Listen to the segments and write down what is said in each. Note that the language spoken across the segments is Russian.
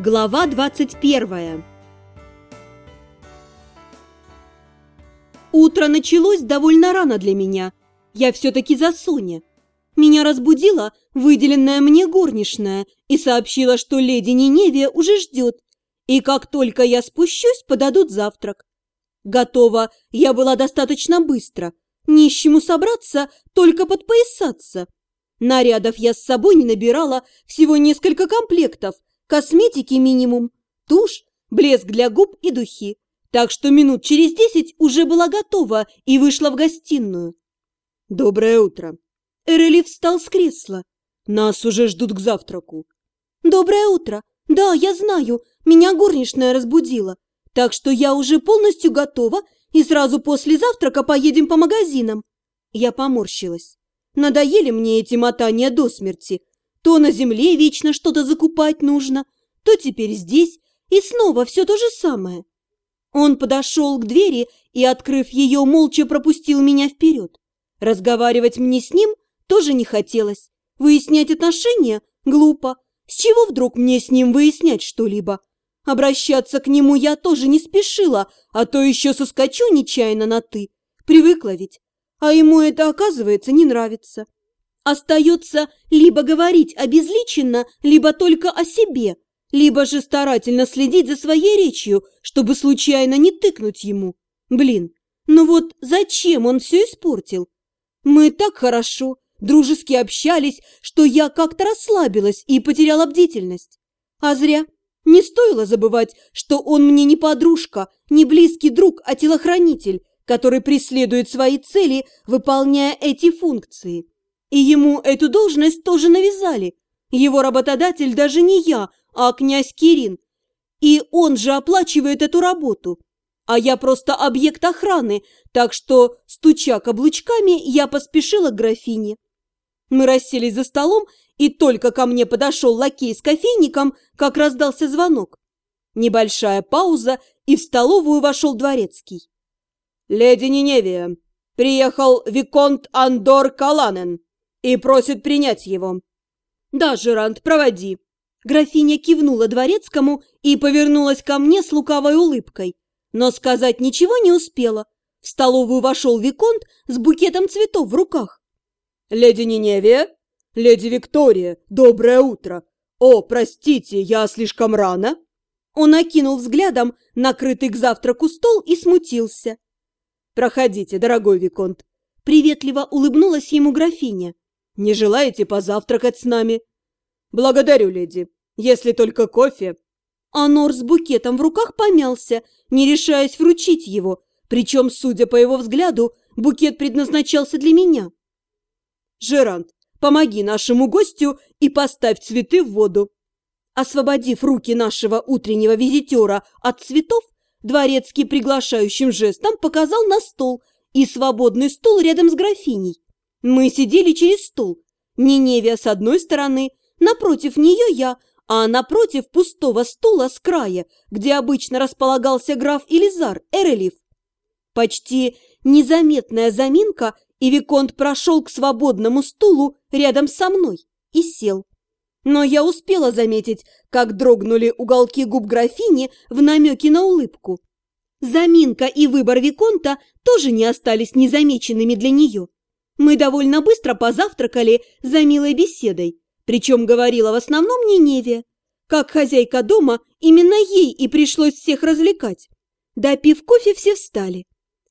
Глава 21 Утро началось довольно рано для меня. Я все-таки за Соня. Меня разбудила выделенная мне горничная и сообщила, что леди Ниневия уже ждет, и как только я спущусь, подадут завтрак. Готова я была достаточно быстро, нищему собраться, только подпоясаться. Нарядов я с собой не набирала, всего несколько комплектов – Косметики минимум, тушь, блеск для губ и духи. Так что минут через десять уже была готова и вышла в гостиную. «Доброе утро!» Эрели встал с кресла. «Нас уже ждут к завтраку». «Доброе утро! Да, я знаю, меня горничная разбудила. Так что я уже полностью готова и сразу после завтрака поедем по магазинам». Я поморщилась. Надоели мне эти мотания до смерти. То на земле вечно что-то закупать нужно, то теперь здесь, и снова все то же самое. Он подошел к двери и, открыв ее, молча пропустил меня вперед. Разговаривать мне с ним тоже не хотелось. Выяснять отношения – глупо. С чего вдруг мне с ним выяснять что-либо? Обращаться к нему я тоже не спешила, а то еще соскочу нечаянно на «ты». Привыкла ведь. А ему это, оказывается, не нравится. Остается либо говорить обезличенно, либо только о себе, либо же старательно следить за своей речью, чтобы случайно не тыкнуть ему. Блин, ну вот зачем он все испортил? Мы так хорошо, дружески общались, что я как-то расслабилась и потеряла бдительность. А зря. Не стоило забывать, что он мне не подружка, не близкий друг, а телохранитель, который преследует свои цели, выполняя эти функции. И ему эту должность тоже навязали. Его работодатель даже не я, а князь Кирин. И он же оплачивает эту работу. А я просто объект охраны, так что, стуча каблучками, я поспешила к графине. Мы расселись за столом, и только ко мне подошел лакей с кофейником, как раздался звонок. Небольшая пауза, и в столовую вошел дворецкий. «Леди Ниневия, приехал Виконт Андор Каланен», и просит принять его. Да, Жерант, проводи. Графиня кивнула дворецкому и повернулась ко мне с лукавой улыбкой. Но сказать ничего не успела. В столовую вошел Виконт с букетом цветов в руках. «Леди Ниневия? Леди Виктория, доброе утро! О, простите, я слишком рано?» Он окинул взглядом накрытый к завтраку стол и смутился. «Проходите, дорогой Виконт!» Приветливо улыбнулась ему графиня. Не желаете позавтракать с нами? Благодарю, леди, если только кофе. Анор с букетом в руках помялся, не решаясь вручить его, причем, судя по его взгляду, букет предназначался для меня. Жерант, помоги нашему гостю и поставь цветы в воду. Освободив руки нашего утреннего визитера от цветов, дворецкий приглашающим жестом показал на стол и свободный стул рядом с графиней. Мы сидели через стол. Ниневия с одной стороны, напротив нее я, а напротив пустого стула с края, где обычно располагался граф Элизар Эрелив. Почти незаметная заминка, и Виконт прошел к свободному стулу рядом со мной и сел. Но я успела заметить, как дрогнули уголки губ графини в намеке на улыбку. Заминка и выбор Виконта тоже не остались незамеченными для нее. Мы довольно быстро позавтракали за милой беседой, причем говорила в основном Ниневе. Как хозяйка дома, именно ей и пришлось всех развлекать. Допив кофе, все встали.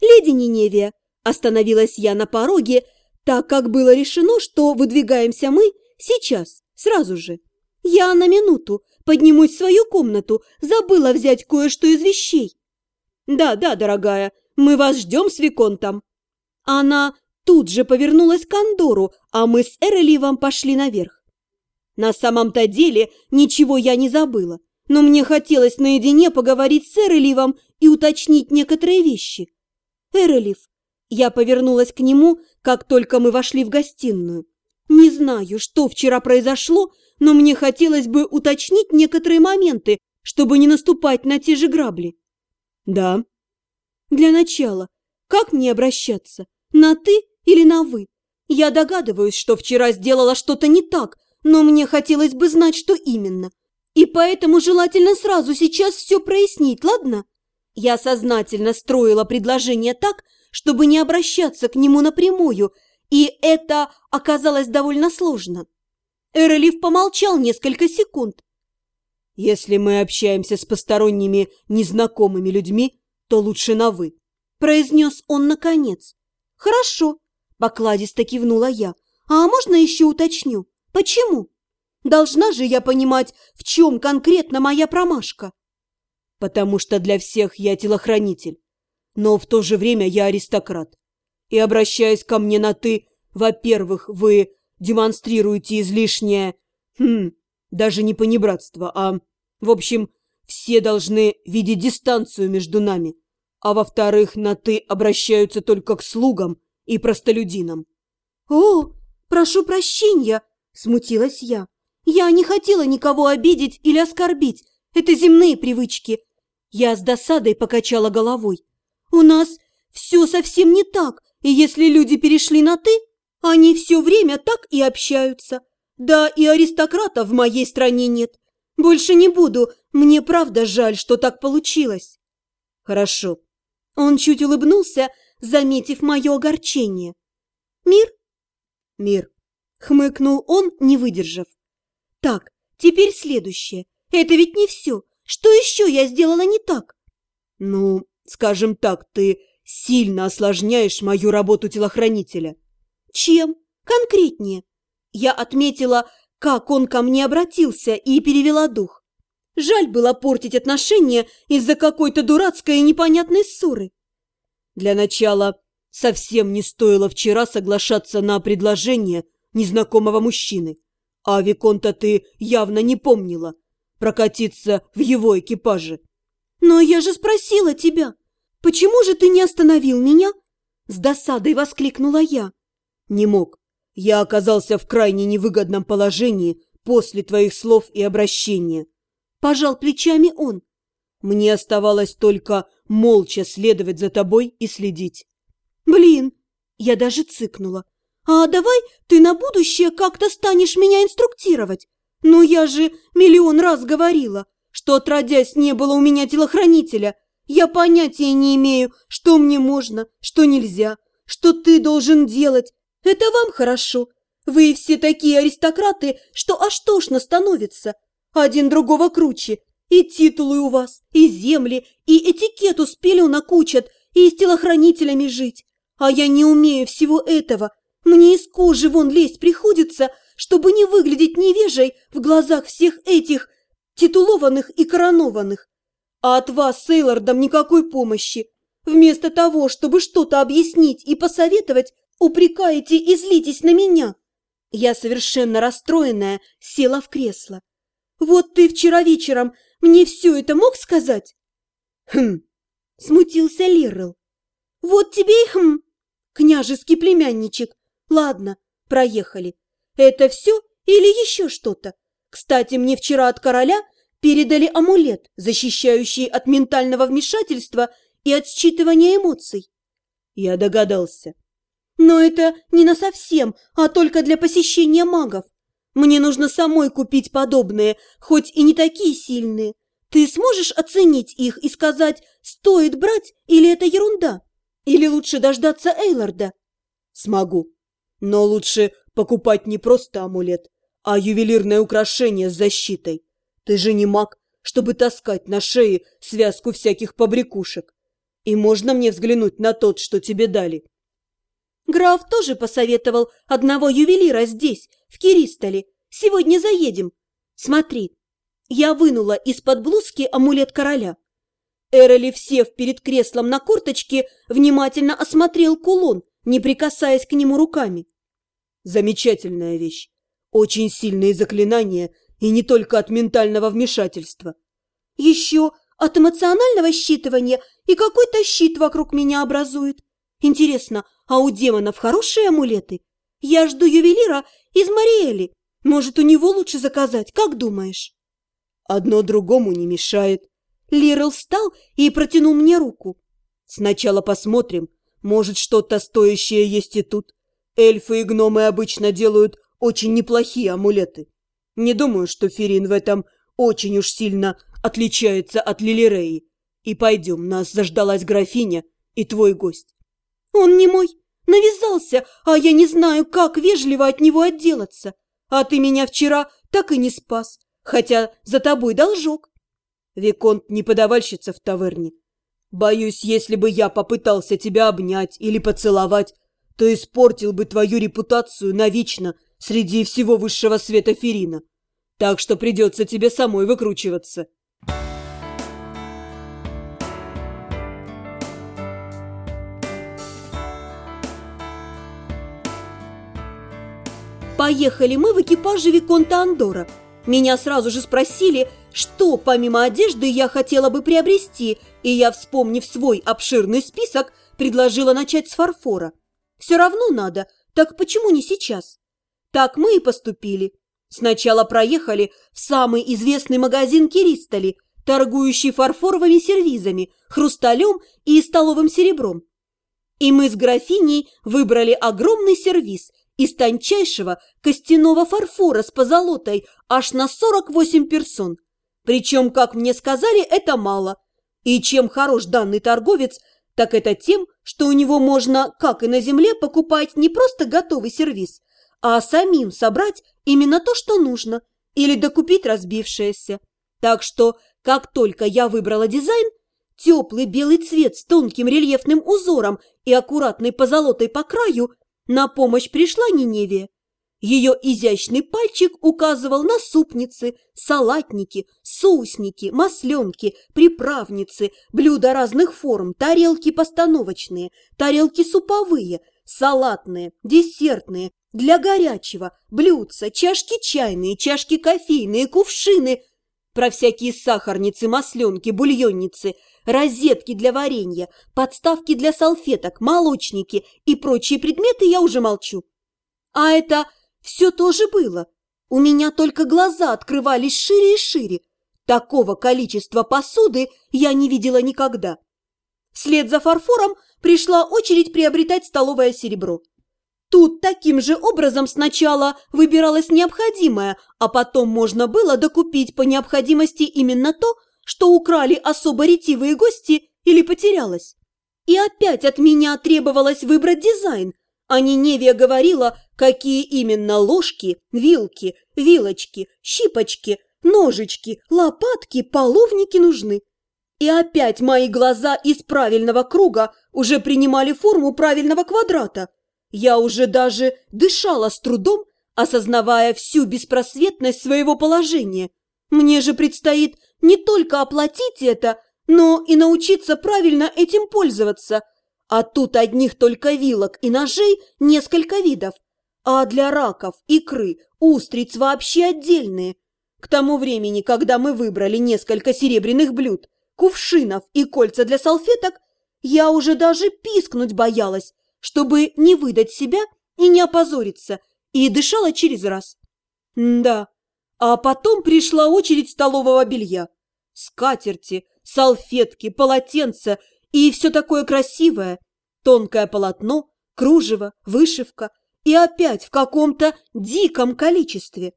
«Леди Ниневия», – остановилась я на пороге, так как было решено, что выдвигаемся мы сейчас, сразу же. Я на минуту поднимусь в свою комнату, забыла взять кое-что из вещей. «Да, да, дорогая, мы вас ждем с Виконтом». Она тут же повернулась к Андору, а мы с Эреливом пошли наверх. На самом-то деле ничего я не забыла, но мне хотелось наедине поговорить с Эреливом и уточнить некоторые вещи. Эрелив, я повернулась к нему, как только мы вошли в гостиную. Не знаю, что вчера произошло, но мне хотелось бы уточнить некоторые моменты, чтобы не наступать на те же грабли. Да. Для начала, как мне обращаться? На «ты» или на «вы». Я догадываюсь, что вчера сделала что-то не так, но мне хотелось бы знать, что именно. И поэтому желательно сразу сейчас все прояснить, ладно? Я сознательно строила предложение так, чтобы не обращаться к нему напрямую, и это оказалось довольно сложно. Эролив помолчал несколько секунд. «Если мы общаемся с посторонними незнакомыми людьми, то лучше на «вы», — произнес он наконец. «Хорошо», — покладисто кивнула я. «А можно еще уточню? Почему? Должна же я понимать, в чем конкретно моя промашка». «Потому что для всех я телохранитель, но в то же время я аристократ. И обращаясь ко мне на «ты», во-первых, вы демонстрируете излишнее... Хм, даже не понебратство, а... В общем, все должны видеть дистанцию между нами. А во-вторых, на «ты» обращаются только к слугам и простолюдинам. «О, прошу прощения!» – смутилась я. «Я не хотела никого обидеть или оскорбить. Это земные привычки». Я с досадой покачала головой. «У нас все совсем не так, и если люди перешли на «ты», они все время так и общаются. Да и аристократов в моей стране нет. Больше не буду, мне правда жаль, что так получилось». «Хорошо». Он чуть улыбнулся, заметив мое огорчение. «Мир?» «Мир», — хмыкнул он, не выдержав. «Так, теперь следующее. Это ведь не все. Что еще я сделала не так?» «Ну, скажем так, ты сильно осложняешь мою работу телохранителя». «Чем? Конкретнее?» Я отметила, как он ко мне обратился, и перевела дух. Жаль было портить отношения из-за какой-то дурацкой и непонятной ссоры. Для начала совсем не стоило вчера соглашаться на предложение незнакомого мужчины. А Виконта ты явно не помнила. Прокатиться в его экипаже. Но я же спросила тебя, почему же ты не остановил меня? С досадой воскликнула я. Не мог. Я оказался в крайне невыгодном положении после твоих слов и обращения. Пожал плечами он. Мне оставалось только молча следовать за тобой и следить. Блин, я даже цыкнула. А давай ты на будущее как-то станешь меня инструктировать. Ну я же миллион раз говорила, что отродясь не было у меня телохранителя. Я понятия не имею, что мне можно, что нельзя, что ты должен делать. Это вам хорошо. Вы все такие аристократы, что аж тошно становится. Один другого круче. И титулы у вас, и земли, и этикет успели накучат, и с телохранителями жить. А я не умею всего этого. Мне из кожи вон лезть приходится, чтобы не выглядеть невежей в глазах всех этих титулованных и коронованных. А от вас, Сейлордам, никакой помощи. Вместо того, чтобы что-то объяснить и посоветовать, упрекаете и злитесь на меня. Я, совершенно расстроенная, села в кресло. Вот ты вчера вечером мне все это мог сказать? Хм, смутился Лиррел. Вот тебе и хм, княжеский племянничек. Ладно, проехали. Это все или еще что-то? Кстати, мне вчера от короля передали амулет, защищающий от ментального вмешательства и от считывания эмоций. Я догадался. Но это не на совсем, а только для посещения магов. Мне нужно самой купить подобные, хоть и не такие сильные. Ты сможешь оценить их и сказать, стоит брать или это ерунда? Или лучше дождаться Эйларда? Смогу. Но лучше покупать не просто амулет, а ювелирное украшение с защитой. Ты же не маг, чтобы таскать на шее связку всяких побрякушек. И можно мне взглянуть на тот, что тебе дали?» Граф тоже посоветовал одного ювелира здесь, в Киристоле. Сегодня заедем. Смотри. Я вынула из-под блузки амулет короля. Эроли, сев перед креслом на корточке, внимательно осмотрел кулон, не прикасаясь к нему руками. Замечательная вещь. Очень сильные заклинания, и не только от ментального вмешательства. Еще от эмоционального считывания и какой-то щит вокруг меня образует. Интересно, а у демонов хорошие амулеты? Я жду ювелира из Мариэли. Может, у него лучше заказать, как думаешь? Одно другому не мешает. Лирел встал и протянул мне руку. Сначала посмотрим, может, что-то стоящее есть и тут. Эльфы и гномы обычно делают очень неплохие амулеты. Не думаю, что Ферин в этом очень уж сильно отличается от Лилиреи. И пойдем, нас заждалась графиня и твой гость. Он не мой, навязался, а я не знаю, как вежливо от него отделаться. А ты меня вчера так и не спас, хотя за тобой должок. Виконт не подавальщица в таверне. Боюсь, если бы я попытался тебя обнять или поцеловать, то испортил бы твою репутацию навечно среди всего высшего света Ферина. Так что придется тебе самой выкручиваться. Поехали мы в экипаже Виконта Андора. Меня сразу же спросили, что помимо одежды я хотела бы приобрести, и я, вспомнив свой обширный список, предложила начать с фарфора. Все равно надо, так почему не сейчас? Так мы и поступили. Сначала проехали в самый известный магазин Киристоли, торгующий фарфоровыми сервизами, хрусталем и столовым серебром. И мы с графиней выбрали огромный сервиз из тончайшего костяного фарфора с позолотой аж на 48 персон. Причем, как мне сказали, это мало. И чем хорош данный торговец, так это тем, что у него можно, как и на земле, покупать не просто готовый сервиз, а самим собрать именно то, что нужно, или докупить разбившееся. Так что, как только я выбрала дизайн, теплый белый цвет с тонким рельефным узором и аккуратной позолотой по краю, на помощь пришла Ниневия. Ее изящный пальчик указывал на супницы, салатники, соусники, масленки, приправницы, блюда разных форм, тарелки постановочные, тарелки суповые, салатные, десертные, для горячего, блюдца, чашки чайные, чашки кофейные, кувшины, про всякие сахарницы, масленки, бульонницы, розетки для варенья, подставки для салфеток, молочники и прочие предметы я уже молчу. А это все тоже было. У меня только глаза открывались шире и шире. Такого количества посуды я не видела никогда. Вслед за фарфором пришла очередь приобретать столовое серебро. Тут таким же образом сначала выбиралось необходимое, а потом можно было докупить по необходимости именно то, что украли особо ретивые гости или потерялось. И опять от меня требовалось выбрать дизайн, а Ниневия говорила, какие именно ложки, вилки, вилочки, щипочки, ножички, лопатки, половники нужны. И опять мои глаза из правильного круга уже принимали форму правильного квадрата. Я уже даже дышала с трудом, осознавая всю беспросветность своего положения. Мне же предстоит не только оплатить это, но и научиться правильно этим пользоваться. А тут одних только вилок и ножей несколько видов. А для раков, икры, устриц вообще отдельные. К тому времени, когда мы выбрали несколько серебряных блюд, кувшинов и кольца для салфеток, я уже даже пискнуть боялась, чтобы не выдать себя и не опозориться, и дышала через раз. М да, а потом пришла очередь столового белья. Скатерти, салфетки, полотенца и все такое красивое. Тонкое полотно, кружево, вышивка – и опять в каком-то диком количестве.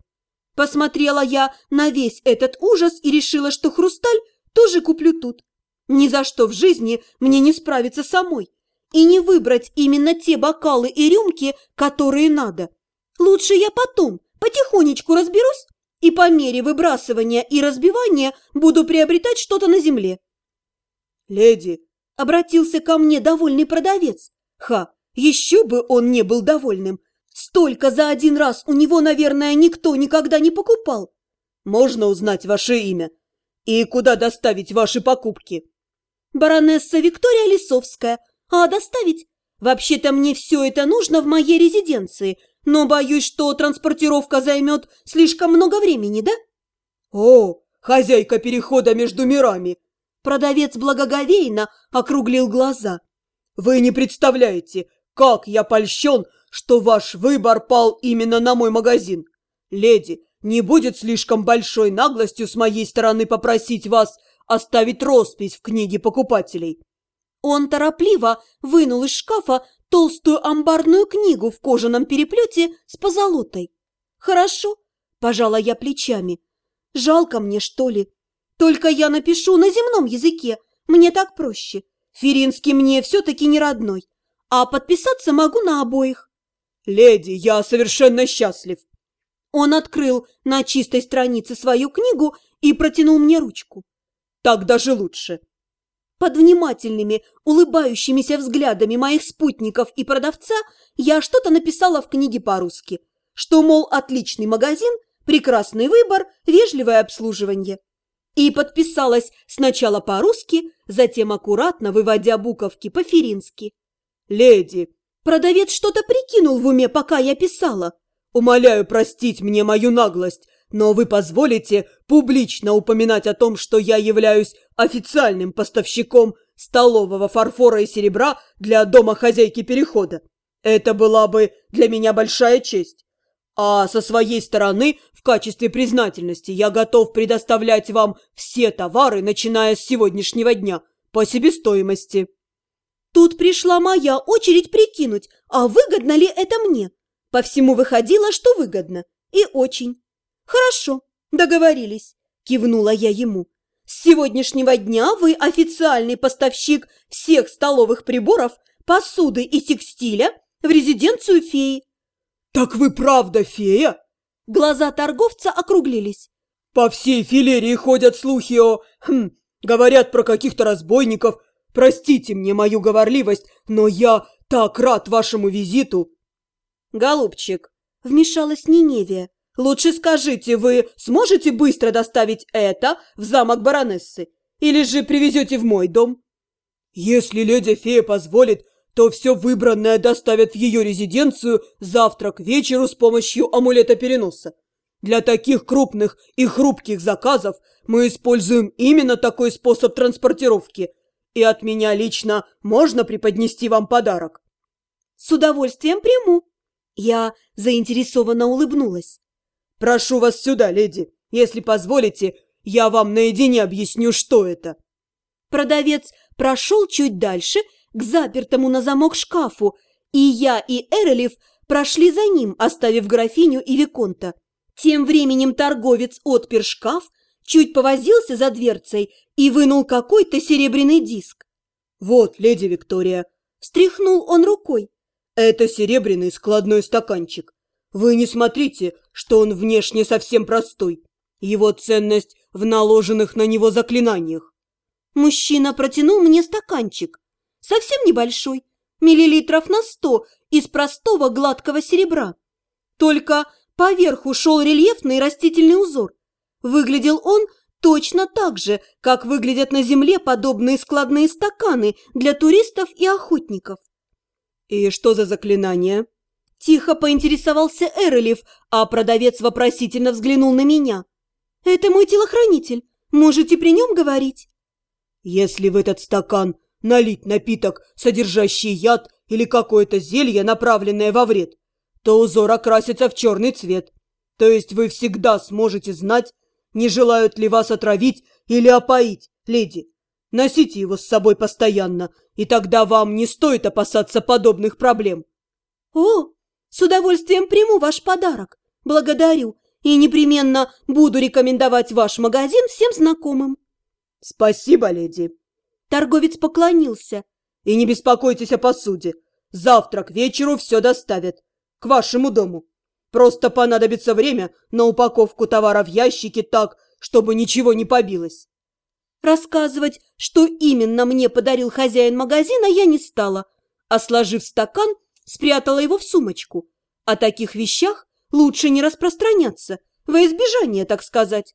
Посмотрела я на весь этот ужас и решила, что хрусталь тоже куплю тут. Ни за что в жизни мне не справиться самой и не выбрать именно те бокалы и рюмки, которые надо. Лучше я потом потихонечку разберусь и по мере выбрасывания и разбивания буду приобретать что-то на земле. «Леди!» — обратился ко мне довольный продавец. Ха! Еще бы он не был довольным. Столько за один раз у него, наверное, никто никогда не покупал. Можно узнать ваше имя? И куда доставить ваши покупки? Баронесса Виктория Лисовская. А доставить? Вообще-то мне все это нужно в моей резиденции, но боюсь, что транспортировка займет слишком много времени, да? О, хозяйка перехода между мирами! Продавец благоговейно округлил глаза. Вы не представляете, как я польщен, что ваш выбор пал именно на мой магазин. Леди, не будет слишком большой наглостью с моей стороны попросить вас оставить роспись в книге покупателей. Он торопливо вынул из шкафа толстую амбарную книгу в кожаном переплете с позолотой. «Хорошо», – пожала я плечами. Жалко мне, что ли? Только я напишу на земном языке, мне так проще. Феринский мне все-таки не родной, а подписаться могу на обоих. Леди, я совершенно счастлив. Он открыл на чистой странице свою книгу и протянул мне ручку. Так даже лучше. Под внимательными, улыбающимися взглядами моих спутников и продавца я что-то написала в книге по-русски, что, мол, отличный магазин, прекрасный выбор, вежливое обслуживание. И подписалась сначала по-русски, затем аккуратно выводя буковки по-ферински. «Леди!» Продавец что-то прикинул в уме, пока я писала. «Умоляю простить мне мою наглость, но вы позволите публично упоминать о том, что я являюсь официальным поставщиком столового фарфора и серебра для дома хозяйки Перехода. Это была бы для меня большая честь. А со своей стороны, в качестве признательности, я готов предоставлять вам все товары, начиная с сегодняшнего дня, по себестоимости. Тут пришла моя очередь прикинуть, а выгодно ли это мне. По всему выходило, что выгодно. И очень. «Хорошо, договорились», – кивнула я ему. «С сегодняшнего дня вы официальный поставщик всех столовых приборов, посуды и текстиля в резиденцию феи». «Так вы правда фея?» Глаза торговца округлились. «По всей филерии ходят слухи о... Хм, говорят про каких-то разбойников. Простите мне мою говорливость, но я так рад вашему визиту!» «Голубчик», — вмешалась Ниневия, Лучше скажите, вы сможете быстро доставить это в замок баронессы? Или же привезете в мой дом? Если леди-фея позволит, то все выбранное доставят в ее резиденцию завтра к вечеру с помощью амулета переноса. Для таких крупных и хрупких заказов мы используем именно такой способ транспортировки. И от меня лично можно преподнести вам подарок. С удовольствием приму. Я заинтересованно улыбнулась. «Прошу вас сюда, леди. Если позволите, я вам наедине объясню, что это». Продавец прошел чуть дальше, к запертому на замок шкафу, и я и Эрелев прошли за ним, оставив графиню и Виконта. Тем временем торговец отпер шкаф, чуть повозился за дверцей и вынул какой-то серебряный диск. «Вот, леди Виктория», – встряхнул он рукой. «Это серебряный складной стаканчик. Вы не смотрите, что он внешне совсем простой. Его ценность в наложенных на него заклинаниях. Мужчина протянул мне стаканчик. Совсем небольшой, миллилитров на сто, из простого гладкого серебра. Только поверху шел рельефный растительный узор. Выглядел он точно так же, как выглядят на земле подобные складные стаканы для туристов и охотников. «И что за заклинание?» Тихо поинтересовался Эрелев, а продавец вопросительно взглянул на меня. «Это мой телохранитель. Можете при нем говорить?» «Если в этот стакан налить напиток, содержащий яд или какое-то зелье, направленное во вред, то узор окрасится в черный цвет. То есть вы всегда сможете знать, не желают ли вас отравить или опоить, леди. Носите его с собой постоянно, и тогда вам не стоит опасаться подобных проблем». «О, с удовольствием приму ваш подарок. Благодарю. И непременно буду рекомендовать ваш магазин всем знакомым. Спасибо, леди. Торговец поклонился. И не беспокойтесь о посуде. Завтра к вечеру все доставят. К вашему дому. Просто понадобится время на упаковку товара в ящике так, чтобы ничего не побилось. Рассказывать, что именно мне подарил хозяин магазина, я не стала, а, сложив стакан, спрятала его в сумочку. О таких вещах лучше не распространяться, во избежание, так сказать.